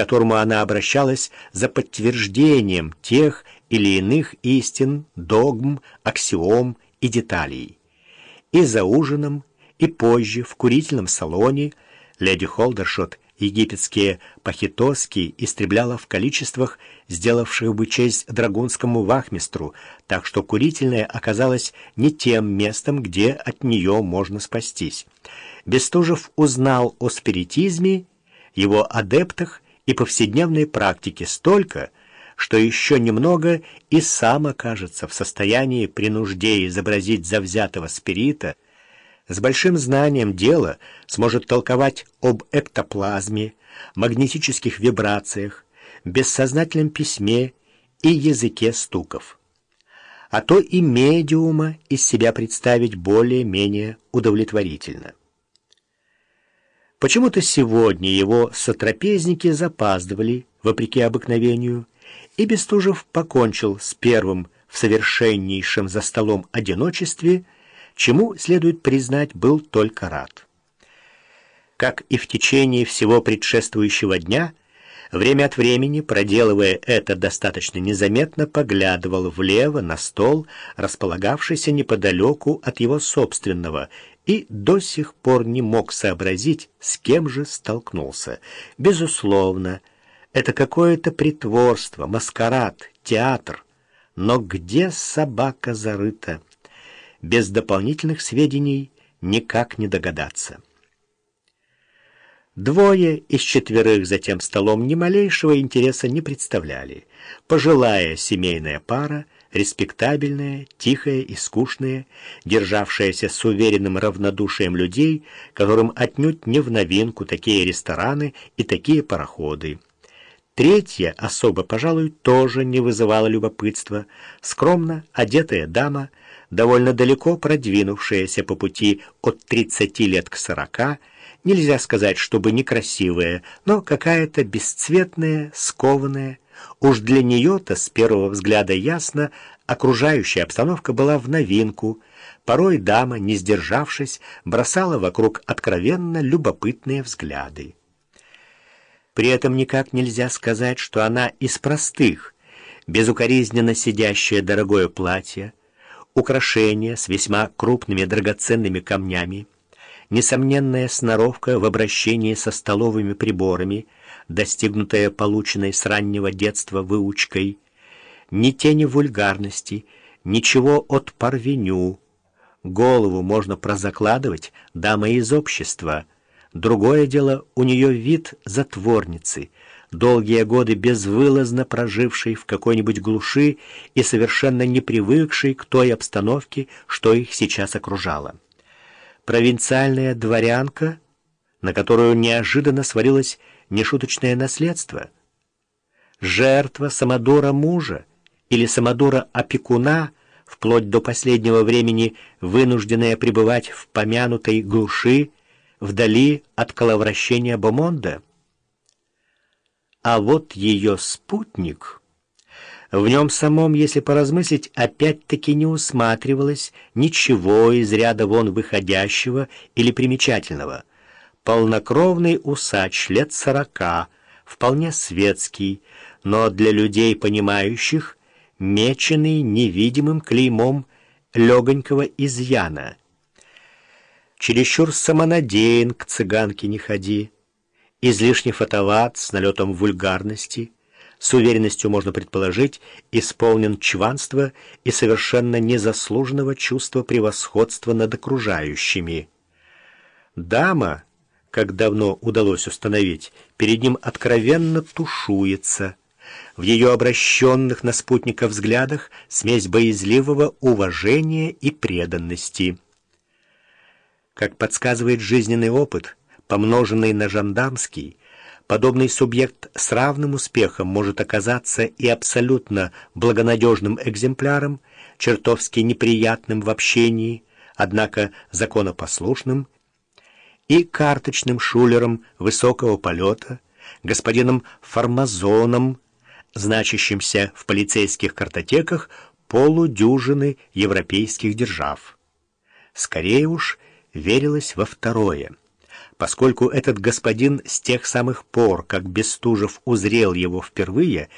которому она обращалась за подтверждением тех или иных истин, догм, аксиом и деталей. И за ужином, и позже в курительном салоне леди Холдершот египетские пахитоски истребляла в количествах, сделавших бы честь драгунскому вахмистру, так что курительная оказалась не тем местом, где от нее можно спастись. Бестужев узнал о спиритизме, его адептах и повседневной практике столько, что еще немного и сам окажется в состоянии при нужде изобразить завзятого спирита, с большим знанием дела сможет толковать об эктоплазме, магнетических вибрациях, бессознательном письме и языке стуков. А то и медиума из себя представить более-менее удовлетворительно. Почему-то сегодня его сотрапезники запаздывали, вопреки обыкновению, и Бестужев покончил с первым в совершеннейшем за столом одиночестве, чему, следует признать, был только рад. Как и в течение всего предшествующего дня, время от времени, проделывая это достаточно незаметно, поглядывал влево на стол, располагавшийся неподалеку от его собственного, и до сих пор не мог сообразить, с кем же столкнулся. Безусловно, это какое-то притворство, маскарад, театр. Но где собака зарыта? Без дополнительных сведений никак не догадаться. Двое из четверых за тем столом ни малейшего интереса не представляли. Пожилая семейная пара — респектабельная, тихая и скучная, державшаяся с уверенным равнодушием людей, которым отнюдь не в новинку такие рестораны и такие пароходы. Третья особо, пожалуй, тоже не вызывала любопытства. Скромно одетая дама, довольно далеко продвинувшаяся по пути от 30 лет к 40, нельзя сказать, чтобы некрасивая, но какая-то бесцветная, скованная, Уж для нее-то с первого взгляда ясно, окружающая обстановка была в новинку. Порой дама, не сдержавшись, бросала вокруг откровенно любопытные взгляды. При этом никак нельзя сказать, что она из простых, безукоризненно сидящее дорогое платье, украшения с весьма крупными драгоценными камнями, несомненная сноровка в обращении со столовыми приборами, достигнутая полученной с раннего детства выучкой, ни тени вульгарности, ничего от парвеню. Голову можно прозакладывать, дама из общества. Другое дело, у нее вид затворницы, долгие годы безвылазно прожившей в какой-нибудь глуши и совершенно не привыкшей к той обстановке, что их сейчас окружало провинциальная дворянка, на которую неожиданно свалилось нешуточное наследство, жертва самодора мужа или самодора опекуна, вплоть до последнего времени вынужденная пребывать в помянутой глуши, вдали от коловращения Бомонда. А вот ее спутник... В нем самом, если поразмыслить, опять-таки не усматривалось ничего из ряда вон выходящего или примечательного. Полнокровный усач лет сорока, вполне светский, но для людей, понимающих, меченый невидимым клеймом легонького изъяна. Чересчур самонадеян к цыганке не ходи, излишне фотоват с налетом вульгарности — с уверенностью можно предположить, исполнен чванства и совершенно незаслуженного чувства превосходства над окружающими. Дама, как давно удалось установить, перед ним откровенно тушуется. В ее обращенных на спутника взглядах смесь боязливого уважения и преданности. Как подсказывает жизненный опыт, помноженный на жандармский, Подобный субъект с равным успехом может оказаться и абсолютно благонадежным экземпляром, чертовски неприятным в общении, однако законопослушным, и карточным шулером высокого полета, господином Формазоном, значащимся в полицейских картотеках полудюжины европейских держав. Скорее уж верилось во второе — поскольку этот господин с тех самых пор, как Бестужев узрел его впервые,